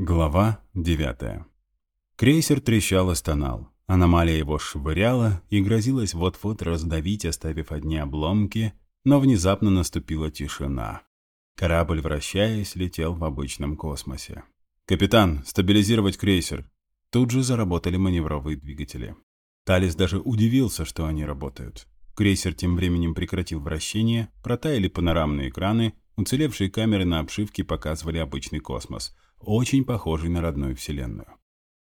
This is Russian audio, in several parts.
Глава 9. Крейсер трещал и стонал. Аномалия его швыряла и грозилась вот-вот раздавить, оставив одни обломки, но внезапно наступила тишина. Корабль, вращаясь, летел в обычном космосе. «Капитан, стабилизировать крейсер!» Тут же заработали маневровые двигатели. Талис даже удивился, что они работают. Крейсер тем временем прекратил вращение, протаяли панорамные экраны, уцелевшие камеры на обшивке показывали обычный космос – очень похожий на родную Вселенную.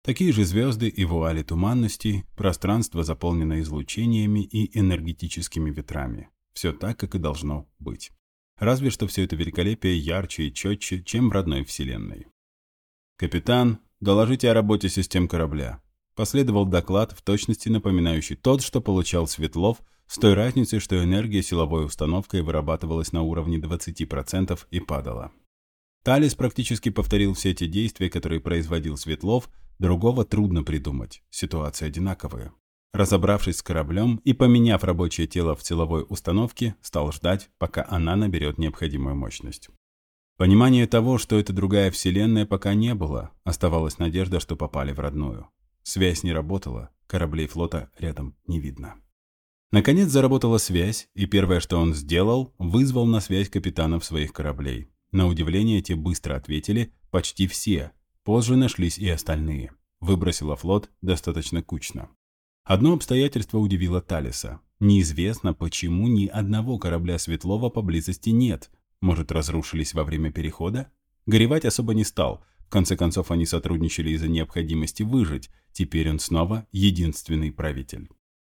Такие же звезды и вуали туманностей, пространство, заполненное излучениями и энергетическими ветрами. Все так, как и должно быть. Разве что все это великолепие ярче и четче, чем в родной Вселенной. «Капитан, доложите о работе систем корабля». Последовал доклад, в точности напоминающий тот, что получал Светлов, с той разницей, что энергия силовой установкой вырабатывалась на уровне 20% и падала. Талис практически повторил все те действия, которые производил Светлов, другого трудно придумать, ситуация одинаковая. Разобравшись с кораблем и поменяв рабочее тело в силовой установке, стал ждать, пока она наберет необходимую мощность. Понимания того, что это другая вселенная, пока не было, оставалась надежда, что попали в родную. Связь не работала, кораблей флота рядом не видно. Наконец заработала связь, и первое, что он сделал, вызвал на связь капитанов своих кораблей. На удивление, те быстро ответили, почти все. Позже нашлись и остальные. Выбросила флот достаточно кучно. Одно обстоятельство удивило Талиса. Неизвестно, почему ни одного корабля Светлова поблизости нет. Может, разрушились во время перехода? Горевать особо не стал. В конце концов, они сотрудничали из-за необходимости выжить. Теперь он снова единственный правитель.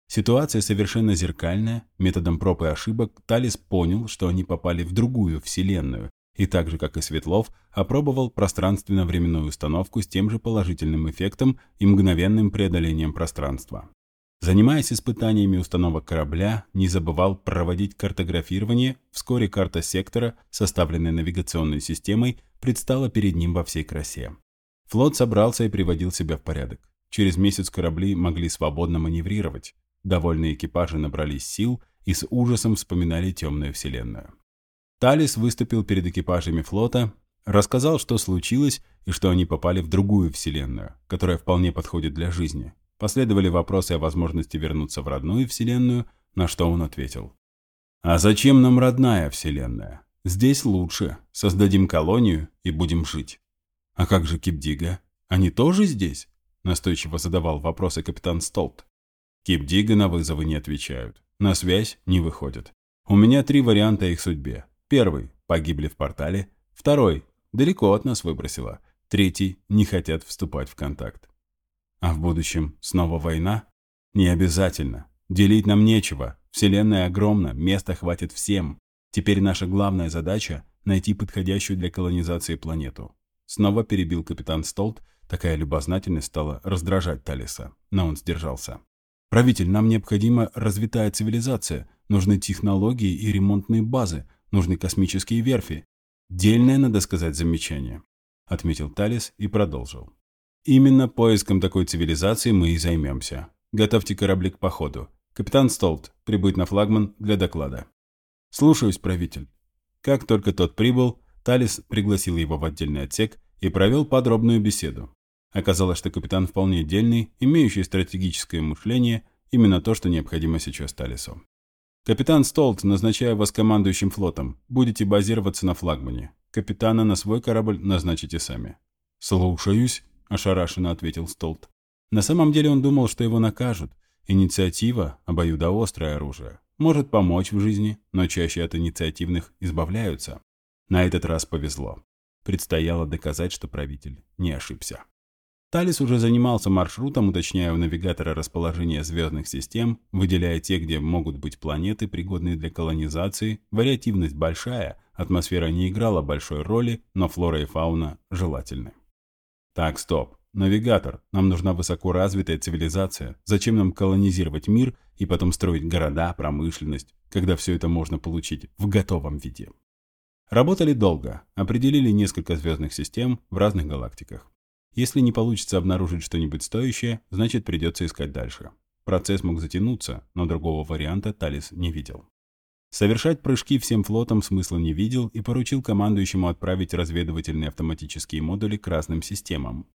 Ситуация совершенно зеркальная. Методом проб и ошибок Талис понял, что они попали в другую вселенную, и так же, как и Светлов, опробовал пространственно-временную установку с тем же положительным эффектом и мгновенным преодолением пространства. Занимаясь испытаниями установок корабля, не забывал проводить картографирование, вскоре карта сектора, составленная навигационной системой, предстала перед ним во всей красе. Флот собрался и приводил себя в порядок. Через месяц корабли могли свободно маневрировать. Довольные экипажи набрались сил и с ужасом вспоминали темную вселенную. Талис выступил перед экипажами флота, рассказал, что случилось и что они попали в другую вселенную, которая вполне подходит для жизни. Последовали вопросы о возможности вернуться в родную вселенную, на что он ответил. «А зачем нам родная вселенная? Здесь лучше. Создадим колонию и будем жить». «А как же Кипдига? Они тоже здесь?» Настойчиво задавал вопросы капитан Столт. Кипдига на вызовы не отвечают. На связь не выходят. У меня три варианта их судьбе. Первый – погибли в портале. Второй – далеко от нас выбросило. Третий – не хотят вступать в контакт. А в будущем снова война? Не обязательно. Делить нам нечего. Вселенная огромна, места хватит всем. Теперь наша главная задача – найти подходящую для колонизации планету. Снова перебил капитан Столт, такая любознательность стала раздражать Талиса, но он сдержался. «Правитель, нам необходима развитая цивилизация, нужны технологии и ремонтные базы, Нужны космические верфи. Дельное, надо сказать, замечание», — отметил Талис и продолжил. «Именно поиском такой цивилизации мы и займемся. Готовьте корабли к походу. Капитан Столт, прибыть на флагман для доклада». «Слушаюсь, правитель». Как только тот прибыл, Талис пригласил его в отдельный отсек и провел подробную беседу. Оказалось, что капитан вполне дельный, имеющий стратегическое мышление, именно то, что необходимо сейчас Талису. «Капитан Столт, назначаю вас командующим флотом. Будете базироваться на флагмане. Капитана на свой корабль назначите сами». «Слушаюсь», – ошарашенно ответил Столт. На самом деле он думал, что его накажут. Инициатива – обоюдоострое оружие. Может помочь в жизни, но чаще от инициативных избавляются. На этот раз повезло. Предстояло доказать, что правитель не ошибся. Талис уже занимался маршрутом, уточняя у навигатора расположение звездных систем, выделяя те, где могут быть планеты, пригодные для колонизации. Вариативность большая, атмосфера не играла большой роли, но флора и фауна желательны. Так, стоп. Навигатор, нам нужна высокоразвитая цивилизация. Зачем нам колонизировать мир и потом строить города, промышленность, когда все это можно получить в готовом виде? Работали долго, определили несколько звездных систем в разных галактиках. Если не получится обнаружить что-нибудь стоящее, значит придется искать дальше. Процесс мог затянуться, но другого варианта Талис не видел. Совершать прыжки всем флотом смысла не видел и поручил командующему отправить разведывательные автоматические модули к разным системам.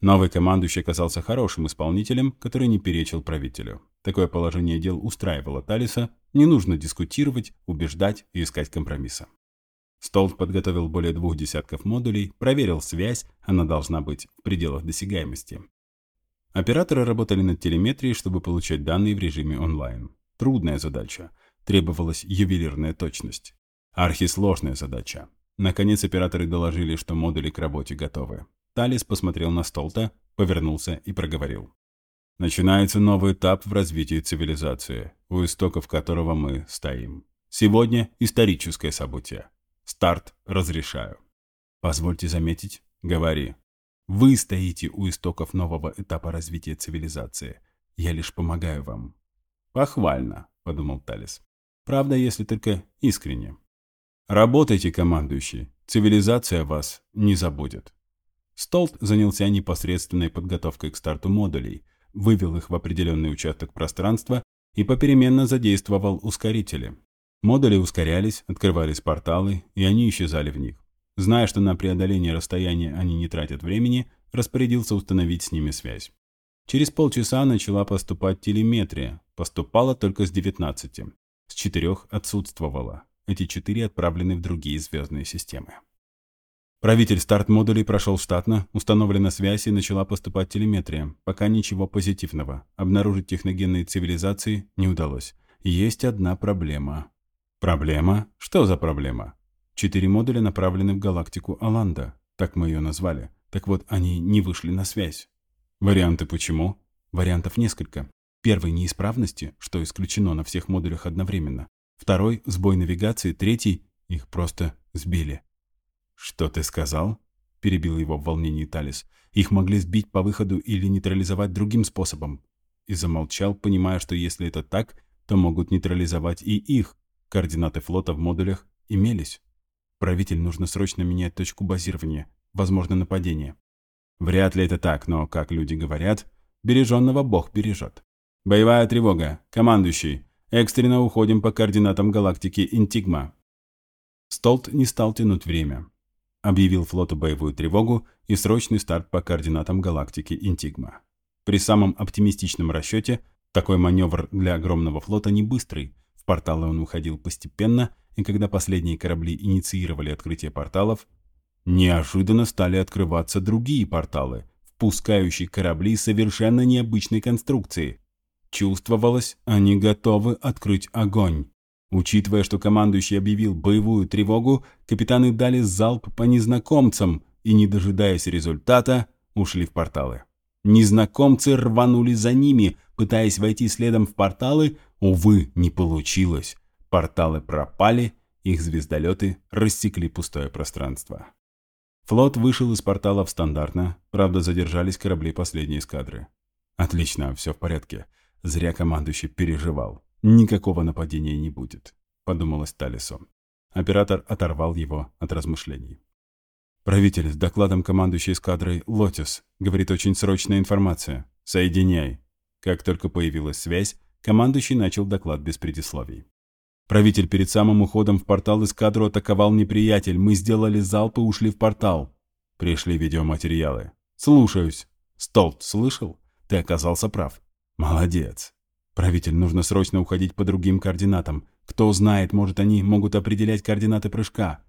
Новый командующий оказался хорошим исполнителем, который не перечил правителю. Такое положение дел устраивало Талиса, не нужно дискутировать, убеждать и искать компромисса. Столт подготовил более двух десятков модулей, проверил связь, она должна быть в пределах досягаемости. Операторы работали над телеметрией, чтобы получать данные в режиме онлайн. Трудная задача – Требовалась ювелирная точность. Архисложная задача. Наконец операторы доложили, что модули к работе готовы. Талис посмотрел на Столта, повернулся и проговорил. Начинается новый этап в развитии цивилизации, у истоков которого мы стоим. Сегодня историческое событие. Старт разрешаю. Позвольте заметить, говори. Вы стоите у истоков нового этапа развития цивилизации. Я лишь помогаю вам. Похвально, подумал Талис. Правда, если только искренне. Работайте, командующий. Цивилизация вас не забудет. Столт занялся непосредственной подготовкой к старту модулей, вывел их в определенный участок пространства и попеременно задействовал ускорители. Модули ускорялись, открывались порталы, и они исчезали в них. Зная, что на преодоление расстояния они не тратят времени, распорядился установить с ними связь. Через полчаса начала поступать телеметрия, поступала только с 19. С четырех отсутствовало. Эти четыре отправлены в другие звездные системы. Правитель старт-модулей прошел штатно, установлена связь и начала поступать телеметрия. Пока ничего позитивного. Обнаружить техногенные цивилизации не удалось. Есть одна проблема. Проблема? Что за проблема? Четыре модуля направлены в галактику Аланда. Так мы ее назвали. Так вот, они не вышли на связь. Варианты почему? Вариантов несколько. Первый – неисправности, что исключено на всех модулях одновременно. Второй – сбой навигации. Третий – их просто сбили. «Что ты сказал?» – перебил его в волнении Талис. «Их могли сбить по выходу или нейтрализовать другим способом». И замолчал, понимая, что если это так, то могут нейтрализовать и их. Координаты флота в модулях имелись. Правитель нужно срочно менять точку базирования. Возможно нападение. Вряд ли это так, но, как люди говорят, береженого Бог бережет. Боевая тревога. Командующий. Экстренно уходим по координатам галактики Интигма. Столт не стал тянуть время. Объявил флоту боевую тревогу и срочный старт по координатам галактики Интигма. При самом оптимистичном расчете такой маневр для огромного флота не быстрый. В порталы он уходил постепенно, и когда последние корабли инициировали открытие порталов, неожиданно стали открываться другие порталы, впускающие корабли совершенно необычной конструкции – Чувствовалось, они готовы открыть огонь. Учитывая, что командующий объявил боевую тревогу, капитаны дали залп по незнакомцам и, не дожидаясь результата, ушли в порталы. Незнакомцы рванули за ними, пытаясь войти следом в порталы. Увы, не получилось. Порталы пропали, их звездолеты рассекли пустое пространство. Флот вышел из порталов стандартно, правда задержались корабли последней эскадры. Отлично, все в порядке. Зря командующий переживал. Никакого нападения не будет, подумалось Талису. Оператор оторвал его от размышлений. «Правитель, с докладом командующей эскадрой Лотис. Говорит, очень срочная информация. Соединяй». Как только появилась связь, командующий начал доклад без предисловий. «Правитель, перед самым уходом в портал эскадру атаковал неприятель. Мы сделали залп и ушли в портал. Пришли видеоматериалы. Слушаюсь. Столт, слышал? Ты оказался прав. Молодец. Правитель, нужно срочно уходить по другим координатам. Кто знает, может, они могут определять координаты прыжка.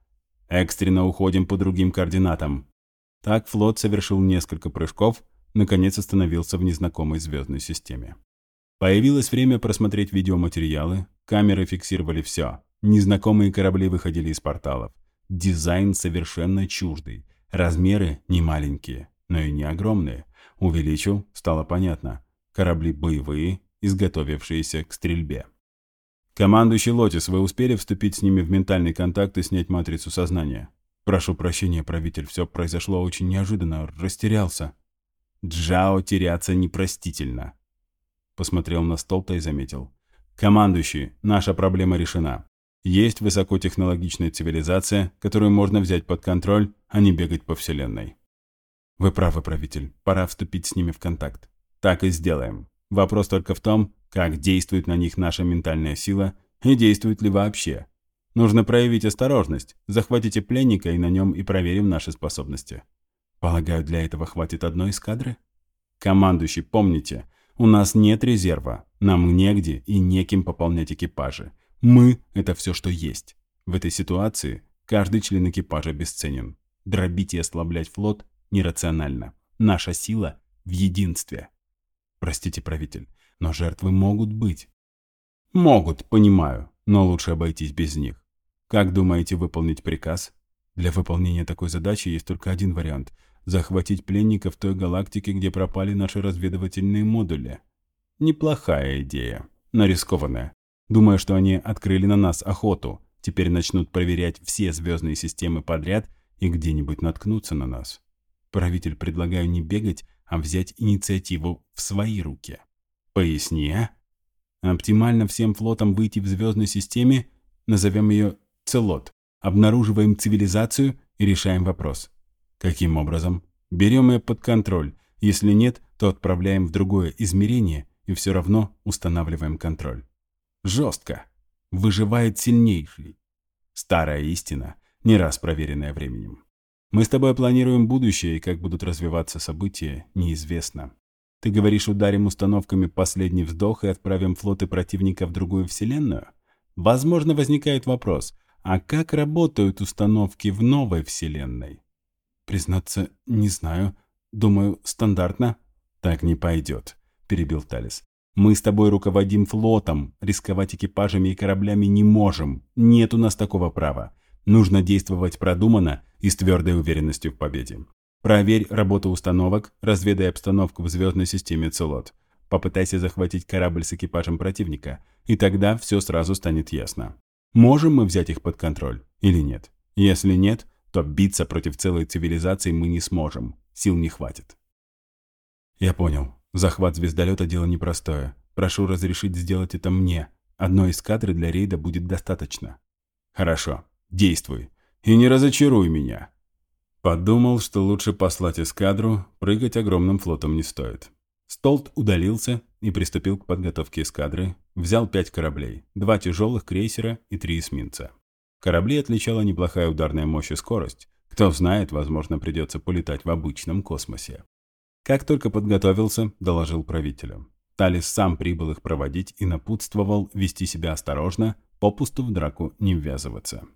Экстренно уходим по другим координатам. Так флот совершил несколько прыжков, наконец остановился в незнакомой звездной системе. Появилось время просмотреть видеоматериалы, камеры фиксировали все. Незнакомые корабли выходили из порталов. Дизайн совершенно чуждый. Размеры не маленькие, но и не огромные. Увеличил, стало понятно корабли боевые, изготовившиеся к стрельбе. «Командующий Лотис, вы успели вступить с ними в ментальный контакт и снять матрицу сознания?» «Прошу прощения, правитель, все произошло очень неожиданно, растерялся». «Джао теряться непростительно», — посмотрел на Столта и заметил. «Командующий, наша проблема решена. Есть высокотехнологичная цивилизация, которую можно взять под контроль, а не бегать по Вселенной». «Вы правы, правитель, пора вступить с ними в контакт. Так и сделаем. Вопрос только в том, как действует на них наша ментальная сила И действует ли вообще? Нужно проявить осторожность. Захватите пленника и на нем и проверим наши способности. Полагаю, для этого хватит одной эскадры? Командующий, помните, у нас нет резерва. Нам негде и неким пополнять экипажи. Мы – это все, что есть. В этой ситуации каждый член экипажа бесценен. Дробить и ослаблять флот нерационально. Наша сила в единстве. Простите, правитель, но жертвы могут быть. Могут, понимаю, но лучше обойтись без них. Как думаете выполнить приказ? Для выполнения такой задачи есть только один вариант – захватить пленников той галактики, где пропали наши разведывательные модули. Неплохая идея, но рискованная. Думаю, что они открыли на нас охоту, теперь начнут проверять все звездные системы подряд и где-нибудь наткнуться на нас. Правитель, предлагаю не бегать, а взять инициативу в свои руки. Поясни, а? Оптимально всем флотам выйти в звездной системе, назовем ее Целот, обнаруживаем цивилизацию и решаем вопрос. Каким образом? Берем ее под контроль. Если нет, то отправляем в другое измерение и все равно устанавливаем контроль. Жестко. Выживает сильнейший. Старая истина, не раз проверенная временем. Мы с тобой планируем будущее, и как будут развиваться события, неизвестно. Ты говоришь, ударим установками последний вздох и отправим флоты противника в другую вселенную? Возможно, возникает вопрос, а как работают установки в новой вселенной? Признаться, не знаю. Думаю, стандартно. Так не пойдет, перебил Талис. Мы с тобой руководим флотом, рисковать экипажами и кораблями не можем. Нет у нас такого права. Нужно действовать продуманно и с твердой уверенностью в победе. Проверь работу установок, разведай обстановку в звездной системе Целот. Попытайся захватить корабль с экипажем противника, и тогда все сразу станет ясно. Можем мы взять их под контроль или нет? Если нет, то биться против целой цивилизации мы не сможем. Сил не хватит. Я понял. Захват звездолета – дело непростое. Прошу разрешить сделать это мне. Одной эскадры для рейда будет достаточно. Хорошо. Действуй. И не разочаруй меня. Подумал, что лучше послать эскадру, прыгать огромным флотом не стоит. Столт удалился и приступил к подготовке эскадры, взял пять кораблей, два тяжелых крейсера и три эсминца. Корабли отличала неплохая ударная мощь и скорость. Кто знает, возможно, придется полетать в обычном космосе. Как только подготовился, доложил правителю. Талис сам прибыл их проводить и напутствовал вести себя осторожно, попусту в драку не ввязываться.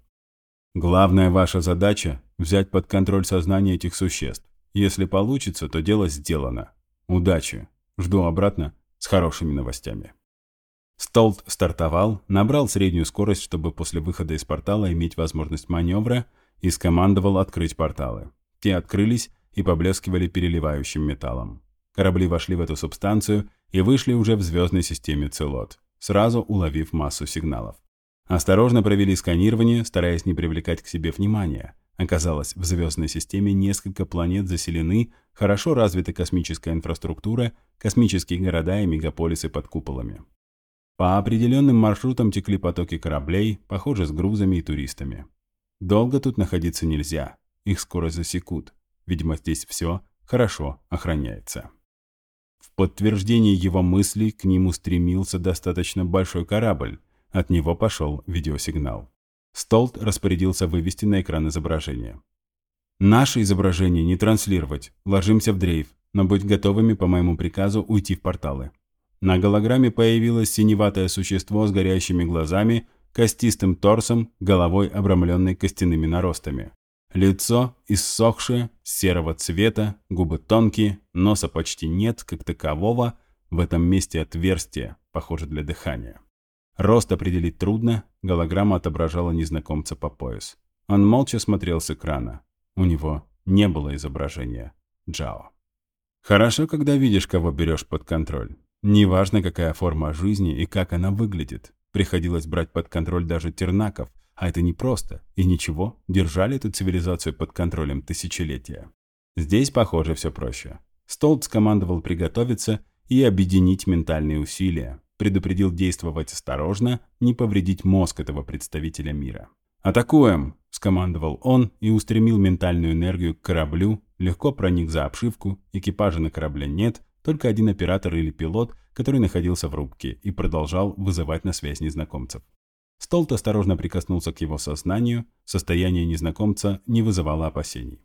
Главная ваша задача – взять под контроль сознание этих существ. Если получится, то дело сделано. Удачи. Жду обратно с хорошими новостями. Столт стартовал, набрал среднюю скорость, чтобы после выхода из портала иметь возможность маневра, и скомандовал открыть порталы. Те открылись и поблескивали переливающим металлом. Корабли вошли в эту субстанцию и вышли уже в звездной системе Целот, сразу уловив массу сигналов. Осторожно провели сканирование, стараясь не привлекать к себе внимания. Оказалось, в звездной системе несколько планет заселены, хорошо развита космическая инфраструктура, космические города и мегаполисы под куполами. По определенным маршрутам текли потоки кораблей, похоже, с грузами и туристами. Долго тут находиться нельзя, их скоро засекут. Видимо, здесь все хорошо охраняется. В подтверждение его мыслей к нему стремился достаточно большой корабль, от него пошел видеосигнал. Столт распорядился вывести на экран изображение. «Наше изображение не транслировать. Ложимся в дрейф, но быть готовыми по моему приказу уйти в порталы». На голограмме появилось синеватое существо с горящими глазами, костистым торсом, головой, обрамленной костяными наростами. Лицо иссохшее, серого цвета, губы тонкие, носа почти нет, как такового, в этом месте отверстие, похоже для дыхания. Рост определить трудно, голограмма отображала незнакомца по пояс. Он молча смотрел с экрана. У него не было изображения Джао. Хорошо, когда видишь, кого берешь под контроль. Неважно, какая форма жизни и как она выглядит. Приходилось брать под контроль даже тернаков, а это непросто. И ничего, держали эту цивилизацию под контролем тысячелетия. Здесь, похоже, все проще. Столт скомандовал приготовиться и объединить ментальные усилия, предупредил действовать осторожно, не повредить мозг этого представителя мира. «Атакуем!» – скомандовал он и устремил ментальную энергию к кораблю, легко проник за обшивку, экипажа на корабле нет, только один оператор или пилот, который находился в рубке и продолжал вызывать на связь незнакомцев. Столт осторожно прикоснулся к его сознанию, состояние незнакомца не вызывало опасений.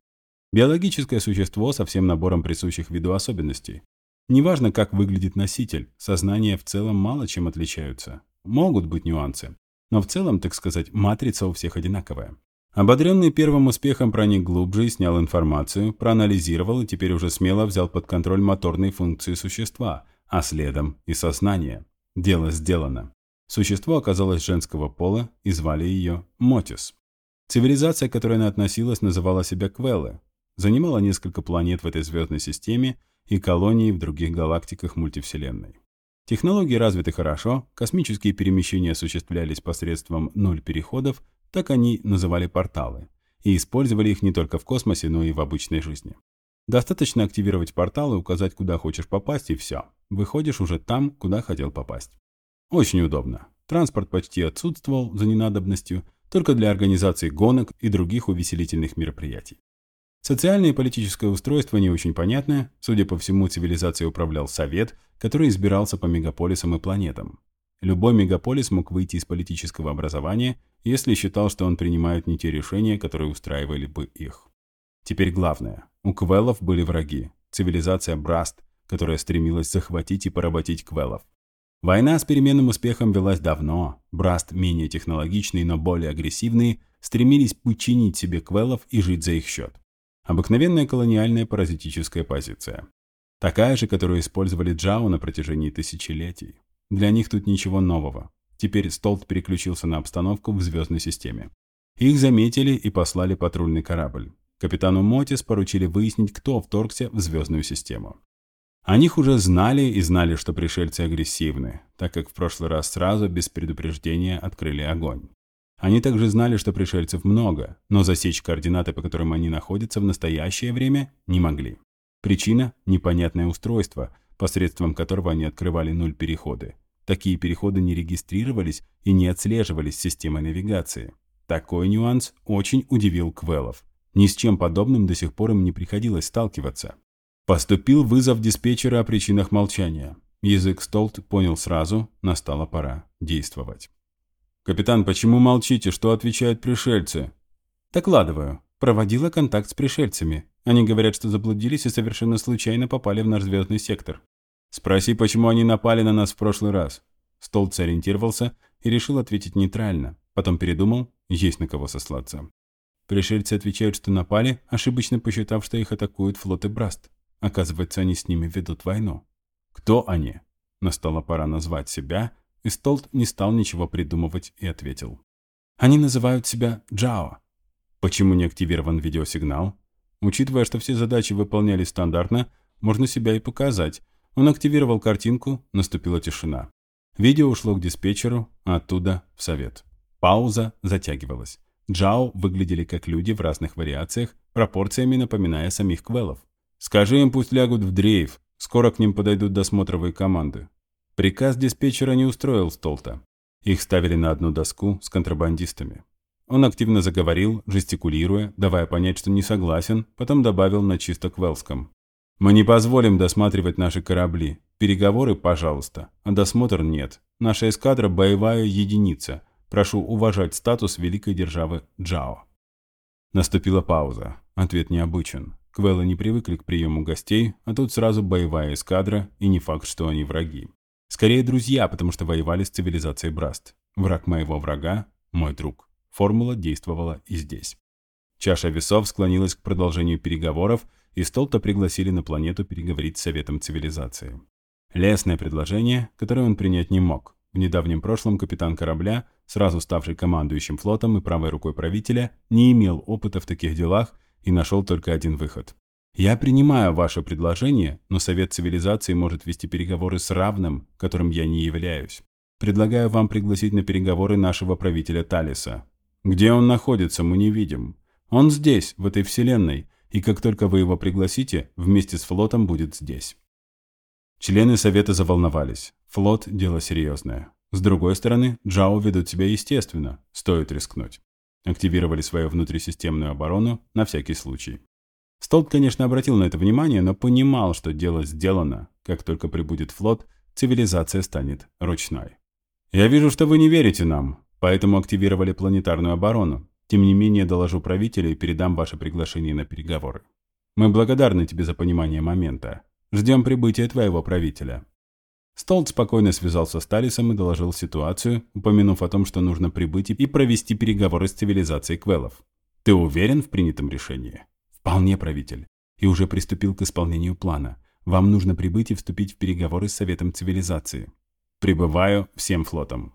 Биологическое существо со всем набором присущих виду особенностей. Неважно, как выглядит носитель, сознания в целом мало чем отличаются. Могут быть нюансы, но в целом, так сказать, матрица у всех одинаковая. Ободренный первым успехом проник глубже и снял информацию, проанализировал и теперь уже смело взял под контроль моторные функции существа, а следом и сознание. Дело сделано. Существо оказалось женского пола и звали ее Мотис. Цивилизация, к которой она относилась, называла себя Квеллы. Занимала несколько планет в этой звездной системе и колонии в других галактиках мультивселенной. Технологии развиты хорошо, космические перемещения осуществлялись посредством нуль переходов, так они называли порталы, и использовали их не только в космосе, но и в обычной жизни. Достаточно активировать портал и указать, куда хочешь попасть, и все. Выходишь уже там, куда хотел попасть. Очень удобно. Транспорт почти отсутствовал за ненадобностью, только для организации гонок и других увеселительных мероприятий. Социальное и политическое устройство не очень понятное. Судя по всему, цивилизацией управлял Совет, который избирался по мегаполисам и планетам. Любой мегаполис мог выйти из политического образования, если считал, что он принимает не те решения, которые устраивали бы их. Теперь главное. У Квеллов были враги. Цивилизация Браст, которая стремилась захватить и поработить Квеллов. Война с переменным успехом велась давно. Браст, менее технологичные, но более агрессивные, стремились подчинить себе Квеллов и жить за их счет. Обыкновенная колониальная паразитическая позиция. Такая же, которую использовали Джао на протяжении тысячелетий. Для них тут ничего нового. Теперь Столт переключился на обстановку в звездной системе. Их заметили и послали патрульный корабль. Капитану Мотис поручили выяснить, кто вторгся в звездную систему. О них уже знали и знали, что пришельцы агрессивны, так как в прошлый раз сразу, без предупреждения, открыли огонь. Они также знали, что пришельцев много, но засечь координаты, по которым они находятся в настоящее время, не могли. Причина – непонятное устройство, посредством которого они открывали нуль переходы. Такие переходы не регистрировались и не отслеживались системой навигации. Такой нюанс очень удивил Квеллов. Ни с чем подобным до сих пор им не приходилось сталкиваться. Поступил вызов диспетчера о причинах молчания. Язык Столт понял сразу, настала пора действовать. «Капитан, почему молчите? Что отвечают пришельцы?» «Докладываю. Проводила контакт с пришельцами. Они говорят, что заблудились и совершенно случайно попали в наш звездный сектор. Спроси, почему они напали на нас в прошлый раз». Столт сориентировался и решил ответить нейтрально. Потом передумал, есть на кого сослаться. Пришельцы отвечают, что напали, ошибочно посчитав, что их атакуют флоты Браст. Оказывается, они с ними ведут войну. Кто они? Настала пора назвать себя – и Столт не стал ничего придумывать и ответил. Они называют себя Джао. Почему не активирован видеосигнал? Учитывая, что все задачи выполнялись стандартно, можно себя и показать. Он активировал картинку, наступила тишина. Видео ушло к диспетчеру, а оттуда в совет. Пауза затягивалась. Джао выглядели как люди в разных вариациях, пропорциями напоминая самих квелов. «Скажи им, пусть лягут в дрейф. Скоро к ним подойдут досмотровые команды. Приказ диспетчера не устроил Столта. Их ставили на одну доску с контрабандистами. Он активно заговорил, жестикулируя, давая понять, что не согласен, потом добавил на чисто квелском. «Мы не позволим досматривать наши корабли. Переговоры, пожалуйста, а досмотр нет. Наша эскадра – боевая единица. Прошу уважать статус великой державы Джао». Наступила пауза. Ответ необычен. Квеллы не привыкли к приему гостей, а тут сразу боевая эскадра, и не факт, что они враги. Скорее друзья, потому что воевали с цивилизацией Браст. Враг моего врага – мой друг. Формула действовала и здесь. Чаша весов склонилась к продолжению переговоров, и Столта пригласили на планету переговорить с Советом Цивилизации. Лесное предложение, которое он принять не мог. В недавнем прошлом капитан корабля, сразу ставший командующим флотом и правой рукой правителя, не имел опыта в таких делах и нашел только один выход я принимаю ваше предложение, но Совет Цивилизации может вести переговоры с равным, которым я не являюсь. Предлагаю вам пригласить на переговоры нашего правителя Талиса. Где он находится, мы не видим. Он здесь, в этой вселенной, и как только вы его пригласите, вместе с флотом будет здесь. Члены Совета заволновались. Флот – дело серьезное. С другой стороны, Джао ведут себя естественно, стоит рискнуть. Активировали свою внутрисистемную оборону на всякий случай. Столт, конечно, обратил на это внимание, но понимал, что дело сделано. Как только прибудет флот, цивилизация станет ручной. «Я вижу, что вы не верите нам. Поэтому активировали планетарную оборону. Тем не менее, доложу правителю и передам ваше приглашение на переговоры. Мы благодарны тебе за понимание момента. Ждем прибытия твоего правителя». Столт спокойно связался с Талисом и доложил ситуацию, упомянув о том, что нужно прибыть и провести переговоры с цивилизацией Квелов. «Ты уверен в принятом решении?» «Вполне, правитель. И уже приступил к исполнению плана. Вам нужно прибыть и вступить в переговоры с Советом Цивилизации». «Прибываю всем флотом».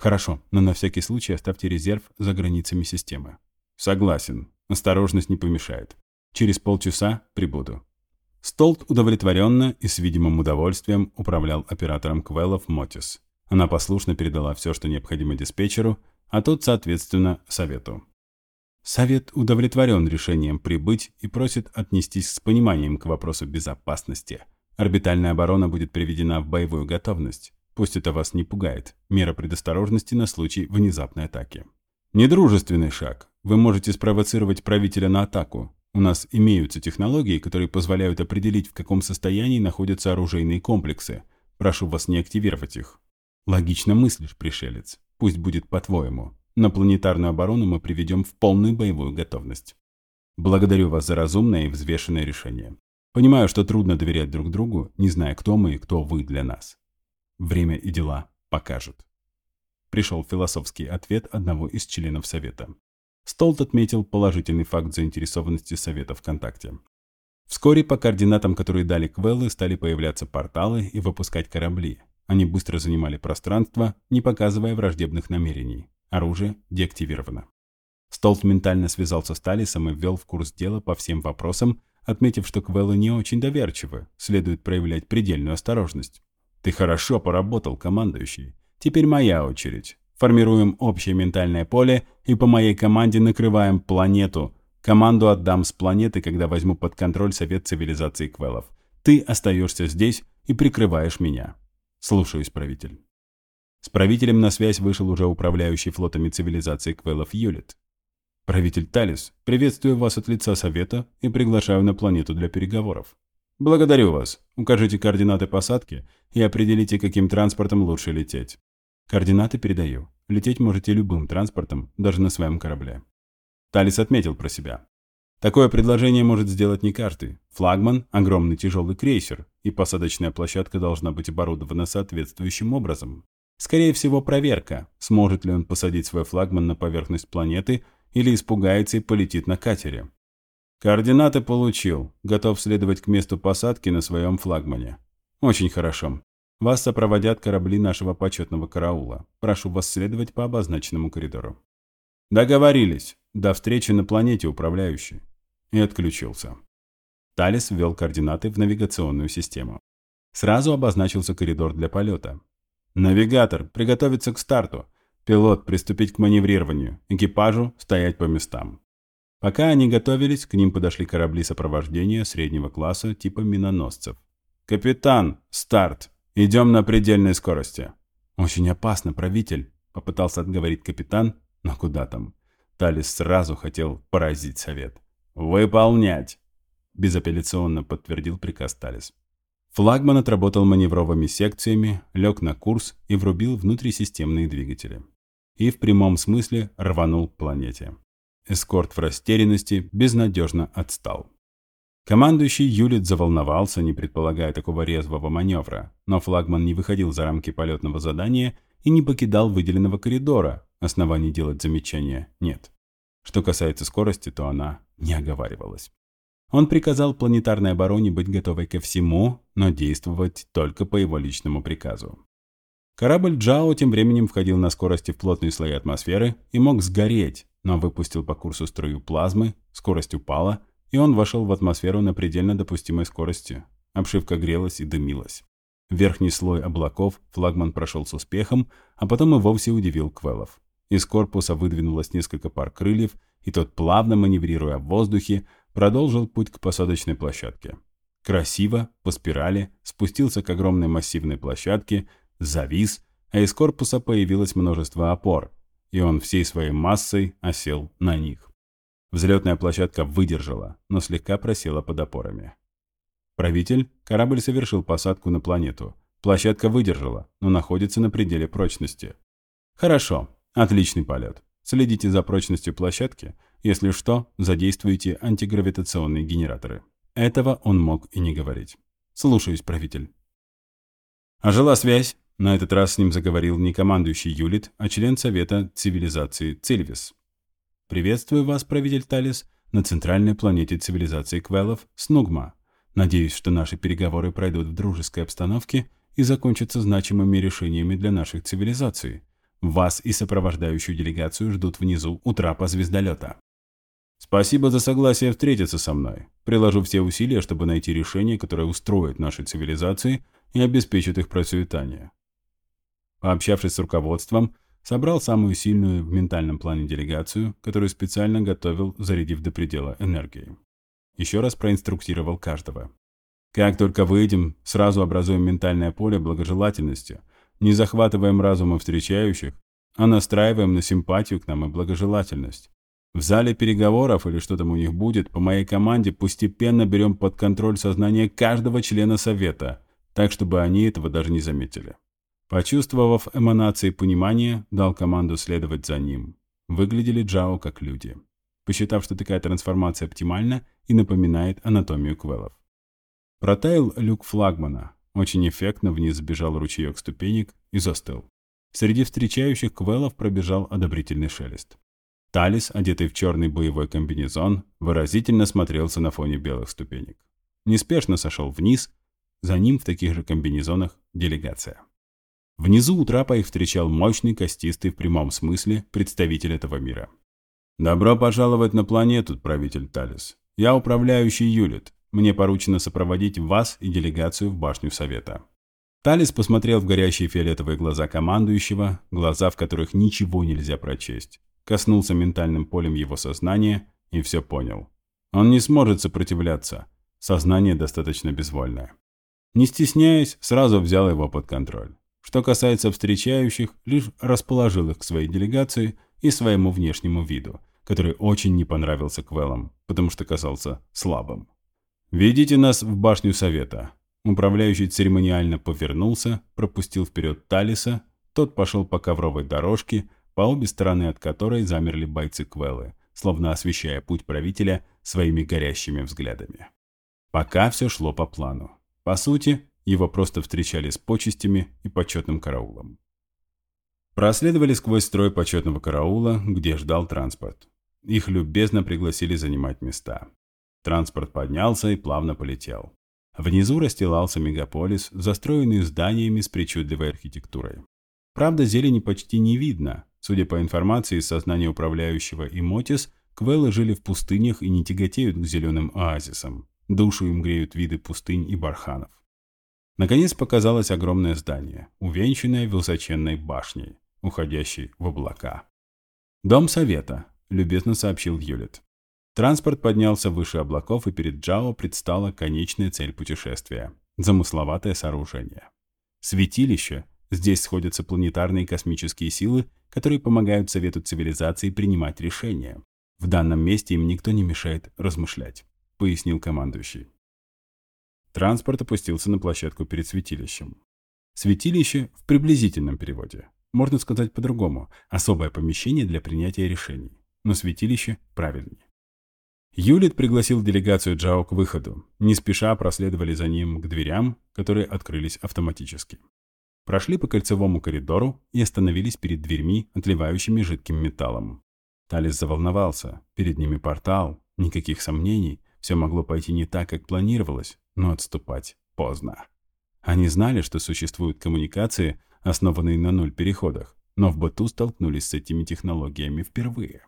«Хорошо, но на всякий случай оставьте резерв за границами системы». «Согласен. Осторожность не помешает. Через полчаса прибуду». Столт удовлетворенно и с видимым удовольствием управлял оператором Квеллов Мотис. Она послушно передала все, что необходимо диспетчеру, а тот, соответственно, совету. Совет удовлетворен решением прибыть и просит отнестись с пониманием к вопросу безопасности. Орбитальная оборона будет приведена в боевую готовность. Пусть это вас не пугает. Мера предосторожности на случай внезапной атаки. Недружественный шаг. Вы можете спровоцировать правителя на атаку, у нас имеются технологии, которые позволяют определить, в каком состоянии находятся оружейные комплексы. Прошу вас не активировать их. Логично мыслишь, пришелец. Пусть будет по-твоему. На планетарную оборону мы приведем в полную боевую готовность. Благодарю вас за разумное и взвешенное решение. Понимаю, что трудно доверять друг другу, не зная, кто мы и кто вы для нас. Время и дела покажут. Пришел философский ответ одного из членов Совета. Столт отметил положительный факт заинтересованности Совета ВКонтакте. Вскоре по координатам, которые дали Квеллы, стали появляться порталы и выпускать корабли. Они быстро занимали пространство, не показывая враждебных намерений. Оружие деактивировано. Столт ментально связался с Талисом и ввел в курс дела по всем вопросам, отметив, что Квеллы не очень доверчивы, следует проявлять предельную осторожность. «Ты хорошо поработал, командующий. Теперь моя очередь. Формируем общее ментальное поле и по моей команде накрываем планету. Команду отдам с планеты, когда возьму под контроль Совет Цивилизации Квелов. Ты остаешься здесь и прикрываешь меня. Слушаюсь, правитель. С правителем на связь вышел уже управляющий флотами цивилизации Квелов Юлит. Правитель Талис, приветствую вас от лица Совета и приглашаю на планету для переговоров. Благодарю вас. Укажите координаты посадки и определите, каким транспортом лучше лететь. Координаты передаю. Лететь можете любым транспортом, даже на своем корабле. Талис отметил про себя. Такое предложение может сделать не каждый. Флагман – огромный тяжелый крейсер, и посадочная площадка должна быть оборудована соответствующим образом. Скорее всего, проверка, сможет ли он посадить свой флагман на поверхность планеты или испугается и полетит на катере. Координаты получил, готов следовать к месту посадки на своем флагмане. Очень хорошо. Вас сопроводят корабли нашего почетного караула. Прошу вас следовать по обозначенному коридору». «Договорились. До встречи на планете, управляющий». И отключился. Талис ввел координаты в навигационную систему. Сразу обозначился коридор для полета. «Навигатор, приготовиться к старту. Пилот, приступить к маневрированию. Экипажу, стоять по местам». Пока они готовились, к ним подошли корабли сопровождения среднего класса типа миноносцев. «Капитан, старт!» Идем на предельной скорости». «Очень опасно, правитель», — попытался отговорить капитан, но куда там. Талис сразу хотел поразить совет. «Выполнять!» — безапелляционно подтвердил приказ Талис. Флагман отработал маневровыми секциями, лег на курс и врубил внутрисистемные двигатели. И в прямом смысле рванул к планете. Эскорт в растерянности безнадежно отстал. Командующий Юлит заволновался, не предполагая такого резвого маневра, но флагман не выходил за рамки полетного задания и не покидал выделенного коридора. Оснований делать замечания нет. Что касается скорости, то она не оговаривалась. Он приказал планетарной обороне быть готовой ко всему, но действовать только по его личному приказу. Корабль Джао тем временем входил на скорости в плотные слои атмосферы и мог сгореть, но выпустил по курсу струю плазмы, скорость упала – и он вошел в атмосферу на предельно допустимой скорости. Обшивка грелась и дымилась. Верхний слой облаков флагман прошел с успехом, а потом и вовсе удивил Квелов. Из корпуса выдвинулось несколько пар крыльев, и тот, плавно маневрируя в воздухе, продолжил путь к посадочной площадке. Красиво, по спирали, спустился к огромной массивной площадке, завис, а из корпуса появилось множество опор, и он всей своей массой осел на них. Взлетная площадка выдержала, но слегка просела под опорами. Правитель, корабль совершил посадку на планету. Площадка выдержала, но находится на пределе прочности. Хорошо, Отличный полет. Следите за прочностью площадки. Если что, задействуйте антигравитационные генераторы. Этого он мог и не говорить. Слушаюсь, правитель. Ожила связь. На этот раз с ним заговорил не командующий Юлит, а член Совета цивилизации Цильвис. «Приветствую вас, правитель Талис, на центральной планете цивилизации Квелов Снугма. Надеюсь, что наши переговоры пройдут в дружеской обстановке и закончатся значимыми решениями для наших цивилизаций. Вас и сопровождающую делегацию ждут внизу у трапа звездолета. Спасибо за согласие встретиться со мной. Приложу все усилия, чтобы найти решение, которое устроит наши цивилизации и обеспечит их процветание. Пообщавшись с руководством, собрал самую сильную в ментальном плане делегацию, которую специально готовил, зарядив до предела энергией. Еще раз проинструктировал каждого. Как только выйдем, сразу образуем ментальное поле благожелательности, не захватываем разумы встречающих, а настраиваем на симпатию к нам и благожелательность. В зале переговоров или что там у них будет, по моей команде постепенно берем под контроль сознание каждого члена совета, так чтобы они этого даже не заметили. Почувствовав эманации понимания, дал команду следовать за ним. Выглядели Джао как люди. Посчитав, что такая трансформация оптимальна и напоминает анатомию квелов. Протаял люк флагмана, очень эффектно вниз сбежал ручеек ступенек и застыл. Среди встречающих квелов пробежал одобрительный шелест. Талис, одетый в черный боевой комбинезон, выразительно смотрелся на фоне белых ступенек. Неспешно сошел вниз, за ним в таких же комбинезонах делегация. Внизу у трапа их встречал мощный, костистый в прямом смысле представитель этого мира. «Добро пожаловать на планету, правитель Талис. Я управляющий Юлит. Мне поручено сопроводить вас и делегацию в башню Совета». Талис посмотрел в горящие фиолетовые глаза командующего, глаза, в которых ничего нельзя прочесть. Коснулся ментальным полем его сознания и все понял. Он не сможет сопротивляться. Сознание достаточно безвольное. Не стесняясь, сразу взял его под контроль. Что касается встречающих, лишь расположил их к своей делегации и своему внешнему виду, который очень не понравился Квеллам, потому что казался слабым. «Ведите нас в башню совета». Управляющий церемониально повернулся, пропустил вперед Талиса, тот пошел по ковровой дорожке, по обе стороны от которой замерли бойцы Квеллы, словно освещая путь правителя своими горящими взглядами. Пока все шло по плану. По сути, его просто встречали с почестями и почетным караулом. Проследовали сквозь строй почетного караула, где ждал транспорт. Их любезно пригласили занимать места. Транспорт поднялся и плавно полетел. Внизу расстилался мегаполис, застроенный зданиями с причудливой архитектурой. Правда, зелени почти не видно. Судя по информации из сознания управляющего и Мотис, Квеллы жили в пустынях и не тяготеют к зеленым оазисам. Душу им греют виды пустынь и барханов. Наконец показалось огромное здание, увенчанное высоченной башней, уходящей в облака. «Дом совета», — любезно сообщил Юлит. Транспорт поднялся выше облаков, и перед Джао предстала конечная цель путешествия – замысловатое сооружение. Святилище – здесь сходятся планетарные космические силы, которые помогают Совету цивилизации принимать решения. В данном месте им никто не мешает размышлять, пояснил командующий. Транспорт опустился на площадку перед святилищем. Святилище в приблизительном переводе. Можно сказать по-другому – особое помещение для принятия решений. Но святилище правильнее. Юлит пригласил делегацию Джао к выходу. Не спеша проследовали за ним к дверям, которые открылись автоматически. Прошли по кольцевому коридору и остановились перед дверьми, отливающими жидким металлом. Талис заволновался. Перед ними портал. Никаких сомнений. Все могло пойти не так, как планировалось, но отступать поздно. Они знали, что существуют коммуникации, основанные на нуль переходах, но в быту столкнулись с этими технологиями впервые.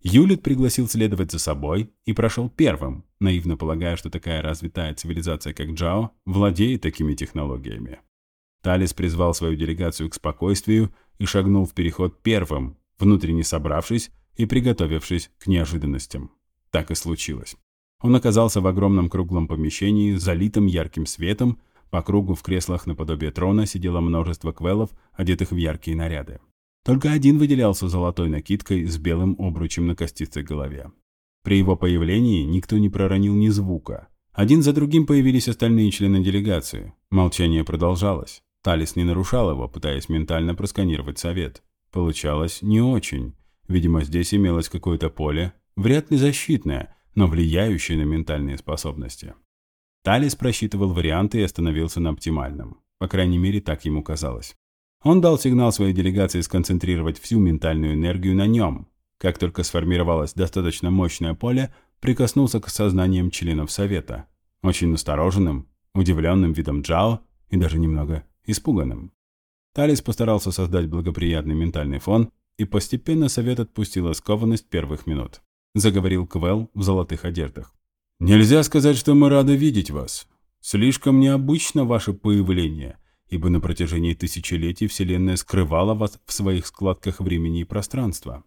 Юлит пригласил следовать за собой и прошел первым, наивно полагая, что такая развитая цивилизация, как Джао, владеет такими технологиями. Талис призвал свою делегацию к спокойствию и шагнул в переход первым, внутренне собравшись и приготовившись к неожиданностям. Так и случилось. Он оказался в огромном круглом помещении, залитом ярким светом, по кругу в креслах наподобие трона сидело множество квелов, одетых в яркие наряды. Только один выделялся золотой накидкой с белым обручем на костистой голове. При его появлении никто не проронил ни звука. Один за другим появились остальные члены делегации. Молчание продолжалось. Талис не нарушал его, пытаясь ментально просканировать совет. Получалось не очень. Видимо, здесь имелось какое-то поле, вряд ли защитное, но влияющее на ментальные способности. Талис просчитывал варианты и остановился на оптимальном. По крайней мере, так ему казалось. Он дал сигнал своей делегации сконцентрировать всю ментальную энергию на нем. Как только сформировалось достаточно мощное поле, прикоснулся к сознаниям членов Совета. Очень настороженным, удивленным видом Джао и даже немного испуганным. Талис постарался создать благоприятный ментальный фон, и постепенно Совет отпустил скованность первых минут. Заговорил Квел в золотых одеждах. «Нельзя сказать, что мы рады видеть вас. Слишком необычно ваше появление, ибо на протяжении тысячелетий Вселенная скрывала вас в своих складках времени и пространства.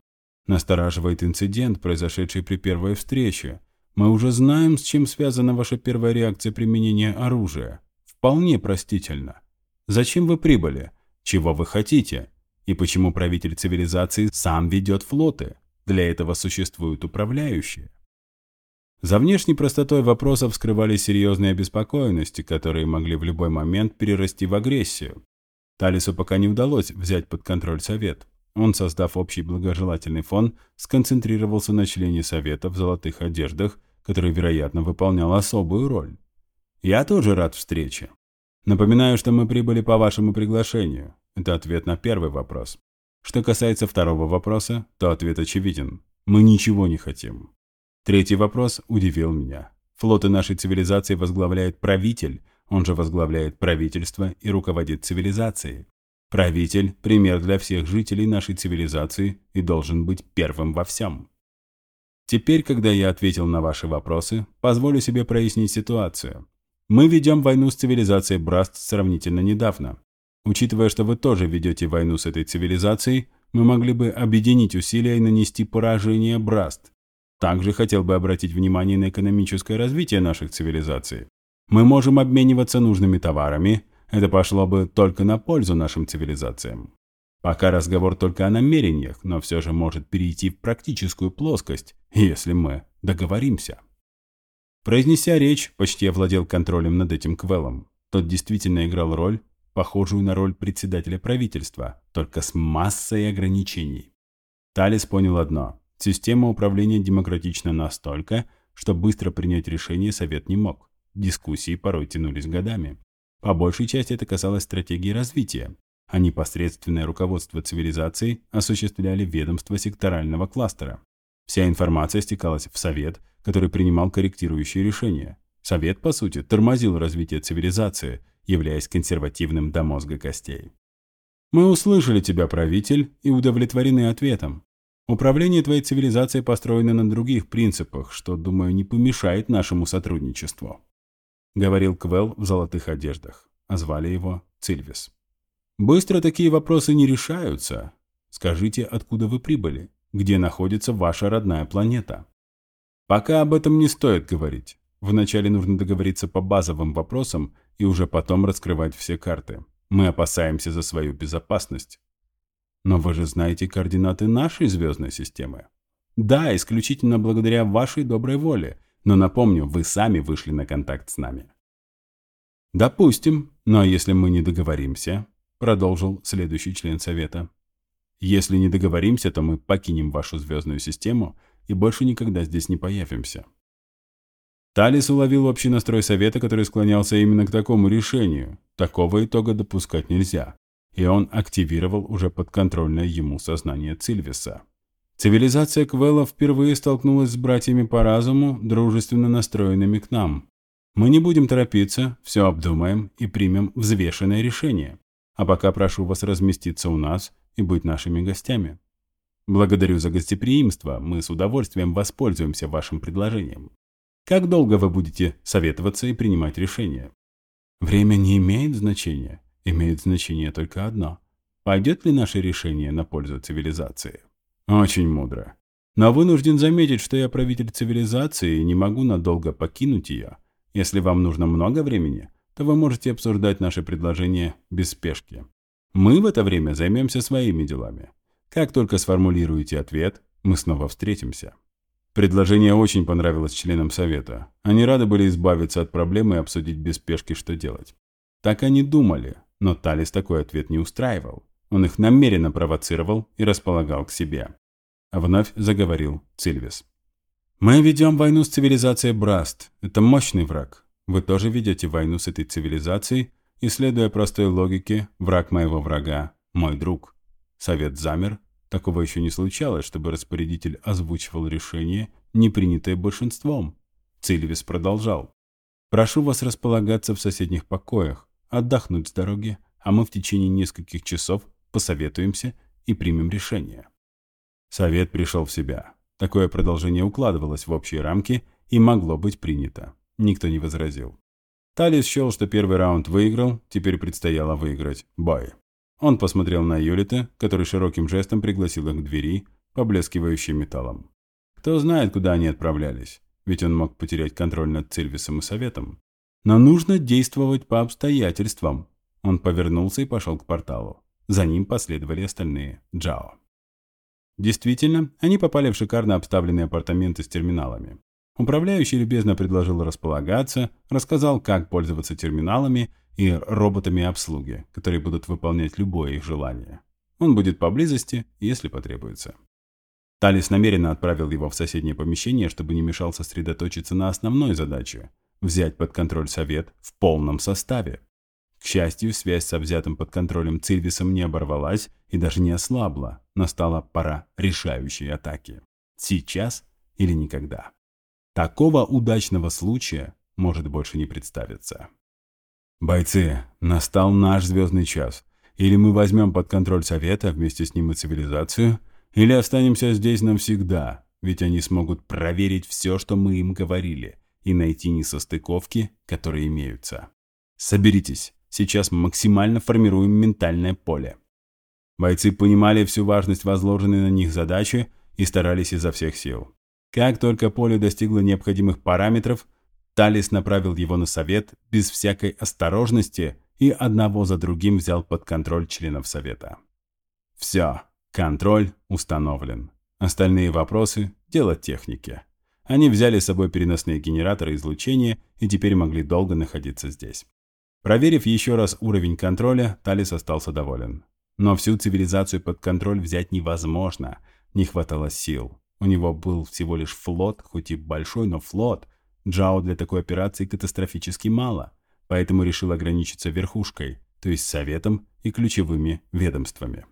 Настораживает инцидент, произошедший при первой встрече. Мы уже знаем, с чем связана ваша первая реакция применения оружия. Вполне простительно. Зачем вы прибыли? Чего вы хотите? И почему правитель цивилизации сам ведет флоты? Для этого существуют управляющие. За внешней простотой вопросов скрывались серьезные обеспокоенности, которые могли в любой момент перерасти в агрессию. Талису пока не удалось взять под контроль совет. Он, создав общий благожелательный фон, сконцентрировался на члене совета в золотых одеждах, который, вероятно, выполнял особую роль. «Я тоже рад встрече. Напоминаю, что мы прибыли по вашему приглашению. Это ответ на первый вопрос. Что касается второго вопроса, то ответ очевиден. Мы ничего не хотим. Третий вопрос удивил меня. Флоты нашей цивилизации возглавляет правитель, он же возглавляет правительство и руководит цивилизацией. Правитель – пример для всех жителей нашей цивилизации и должен быть первым во всем. Теперь, когда я ответил на ваши вопросы, позволю себе прояснить ситуацию. Мы ведем войну с цивилизацией Браст сравнительно недавно. Учитывая, что вы тоже ведете войну с этой цивилизацией, мы могли бы объединить усилия и нанести поражение Браст. Также хотел бы обратить внимание на экономическое развитие наших цивилизаций. Мы можем обмениваться нужными товарами, это пошло бы только на пользу нашим цивилизациям. Пока разговор только о намерениях, но все же может перейти в практическую плоскость, если мы договоримся. Произнеся речь, почти овладел контролем над этим Квеллом. Тот действительно играл роль, похожую на роль председателя правительства, только с массой ограничений. Талис понял одно. Система управления демократична настолько, что быстро принять решение совет не мог. Дискуссии порой тянулись годами. По большей части это касалось стратегии развития, а непосредственное руководство цивилизацией осуществляли ведомства секторального кластера. Вся информация стекалась в Совет, который принимал корректирующие решения. Совет, по сути, тормозил развитие цивилизации, являясь консервативным до мозга костей. Мы услышали тебя, правитель, и удовлетворены ответом. Управление твоей цивилизацией построено на других принципах, что, думаю, не помешает нашему сотрудничеству. — говорил Квел в золотых одеждах, а звали его Цильвис. «Быстро такие вопросы не решаются. Скажите, откуда вы прибыли? Где находится ваша родная планета?» «Пока об этом не стоит говорить. Вначале нужно договориться по базовым вопросам и уже потом раскрывать все карты. Мы опасаемся за свою безопасность». «Но вы же знаете координаты нашей звездной системы?» «Да, исключительно благодаря вашей доброй воле» Но напомню, вы сами вышли на контакт с нами. Допустим, но если мы не договоримся, продолжил следующий член совета. Если не договоримся, то мы покинем вашу звездную систему и больше никогда здесь не появимся. Талис уловил общий настрой совета, который склонялся именно к такому решению. Такого итога допускать нельзя. И он активировал уже подконтрольное ему сознание Цильвиса. Цивилизация Квелла впервые столкнулась с братьями по разуму, дружественно настроенными к нам. Мы не будем торопиться, все обдумаем и примем взвешенное решение. А пока прошу вас разместиться у нас и быть нашими гостями. Благодарю за гостеприимство, мы с удовольствием воспользуемся вашим предложением. Как долго вы будете советоваться и принимать решения? Время не имеет значения, имеет значение только одно. Пойдет ли наше решение на пользу цивилизации? Очень мудро. Но вынужден заметить, что я правитель цивилизации и не могу надолго покинуть ее. Если вам нужно много времени, то вы можете обсуждать наши предложения без спешки. Мы в это время займемся своими делами. Как только сформулируете ответ, мы снова встретимся. Предложение очень понравилось членам совета. Они рады были избавиться от проблемы и обсудить без спешки, что делать. Так они думали, но Талис такой ответ не устраивал. Он их намеренно провоцировал и располагал к себе. Вновь заговорил Цильвис. «Мы ведем войну с цивилизацией Браст. Это мощный враг. Вы тоже ведете войну с этой цивилизацией, и, следуя простой логике, враг моего врага – мой друг». Совет замер. Такого еще не случалось, чтобы распорядитель озвучивал решение, не принятое большинством. Цильвис продолжал. «Прошу вас располагаться в соседних покоях, отдохнуть с дороги, а мы в течение нескольких часов посоветуемся и примем решение». Совет пришел в себя. Такое продолжение укладывалось в общие рамки и могло быть принято. Никто не возразил. Талис счел, что первый раунд выиграл, теперь предстояло выиграть бой. Он посмотрел на Юлита, который широким жестом пригласил их к двери, поблескивающей металлом. Кто знает, куда они отправлялись, ведь он мог потерять контроль над Цильвисом и Советом. Но нужно действовать по обстоятельствам. Он повернулся и пошел к порталу. За ним последовали остальные Джао. Действительно, они попали в шикарно обставленные апартаменты с терминалами. Управляющий любезно предложил располагаться, рассказал, как пользоваться терминалами и роботами обслуги, которые будут выполнять любое их желание. Он будет поблизости, если потребуется. Талис намеренно отправил его в соседнее помещение, чтобы не мешал сосредоточиться на основной задаче – взять под контроль совет в полном составе. К счастью, связь со взятым под контролем Цильвисом не оборвалась и даже не ослабла. Настала пора решающей атаки. Сейчас или никогда. Такого удачного случая может больше не представиться. «Бойцы, настал наш звездный час. Или мы возьмем под контроль Совета, вместе с ним и цивилизацию, или останемся здесь навсегда, ведь они смогут проверить все, что мы им говорили, и найти несостыковки, которые имеются. Соберитесь, Сейчас максимально формируем ментальное поле. Бойцы понимали всю важность возложенной на них задачи и старались изо всех сил. Как только поле достигло необходимых параметров, Талис направил его на совет без всякой осторожности и одного за другим взял под контроль членов совета. Все, контроль установлен. Остальные вопросы – дело техники. Они взяли с собой переносные генераторы излучения и теперь могли долго находиться здесь. Проверив еще раз уровень контроля, Талис остался доволен. Но всю цивилизацию под контроль взять невозможно, не хватало сил. У него был всего лишь флот, хоть и большой, но флот. Джао для такой операции катастрофически мало, поэтому решил ограничиться верхушкой, то есть советом и ключевыми ведомствами.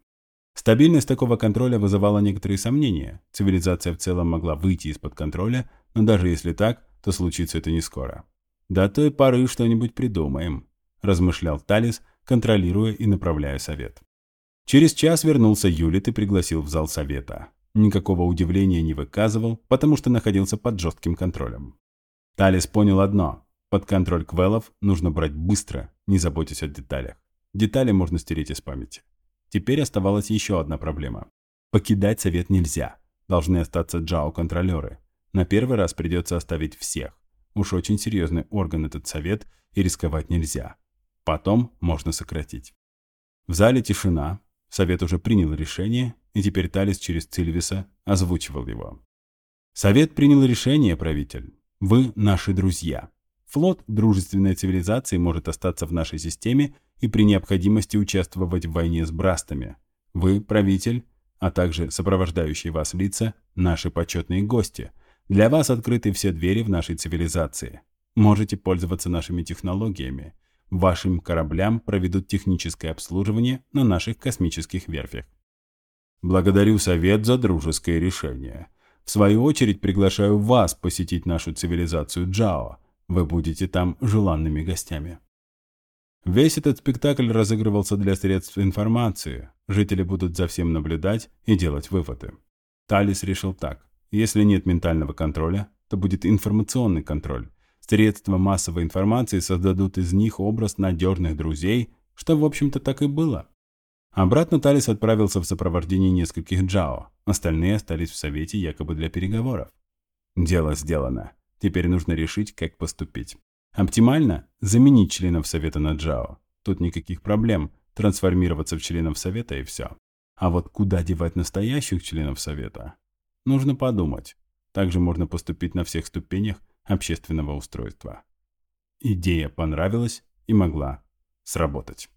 Стабильность такого контроля вызывала некоторые сомнения. Цивилизация в целом могла выйти из-под контроля, но даже если так, то случится это не скоро. До той поры что-нибудь придумаем. – размышлял Талис, контролируя и направляя совет. Через час вернулся Юлит и пригласил в зал совета. Никакого удивления не выказывал, потому что находился под жестким контролем. Талис понял одно – под контроль квелов нужно брать быстро, не заботясь о деталях. Детали можно стереть из памяти. Теперь оставалась еще одна проблема. Покидать совет нельзя. Должны остаться джао-контролеры. На первый раз придется оставить всех. Уж очень серьезный орган этот совет, и рисковать нельзя. Потом можно сократить. В зале тишина. Совет уже принял решение, и теперь Талис через Цильвиса озвучивал его. Совет принял решение, правитель. Вы наши друзья. Флот дружественной цивилизации может остаться в нашей системе и при необходимости участвовать в войне с брастами. Вы, правитель, а также сопровождающие вас лица, наши почетные гости. Для вас открыты все двери в нашей цивилизации. Можете пользоваться нашими технологиями. Вашим кораблям проведут техническое обслуживание на наших космических верфях. Благодарю Совет за дружеское решение. В свою очередь приглашаю вас посетить нашу цивилизацию Джао. Вы будете там желанными гостями. Весь этот спектакль разыгрывался для средств информации. Жители будут за всем наблюдать и делать выводы. Талис решил так. Если нет ментального контроля, то будет информационный контроль. Средства массовой информации создадут из них образ надежных друзей, что, в общем-то, так и было. Обратно Талис отправился в сопровождении нескольких Джао. Остальные остались в Совете якобы для переговоров. Дело сделано. Теперь нужно решить, как поступить. Оптимально заменить членов Совета на Джао. Тут никаких проблем. Трансформироваться в членов Совета и все. А вот куда девать настоящих членов Совета? Нужно подумать. Также можно поступить на всех ступенях общественного устройства. Идея понравилась и могла сработать.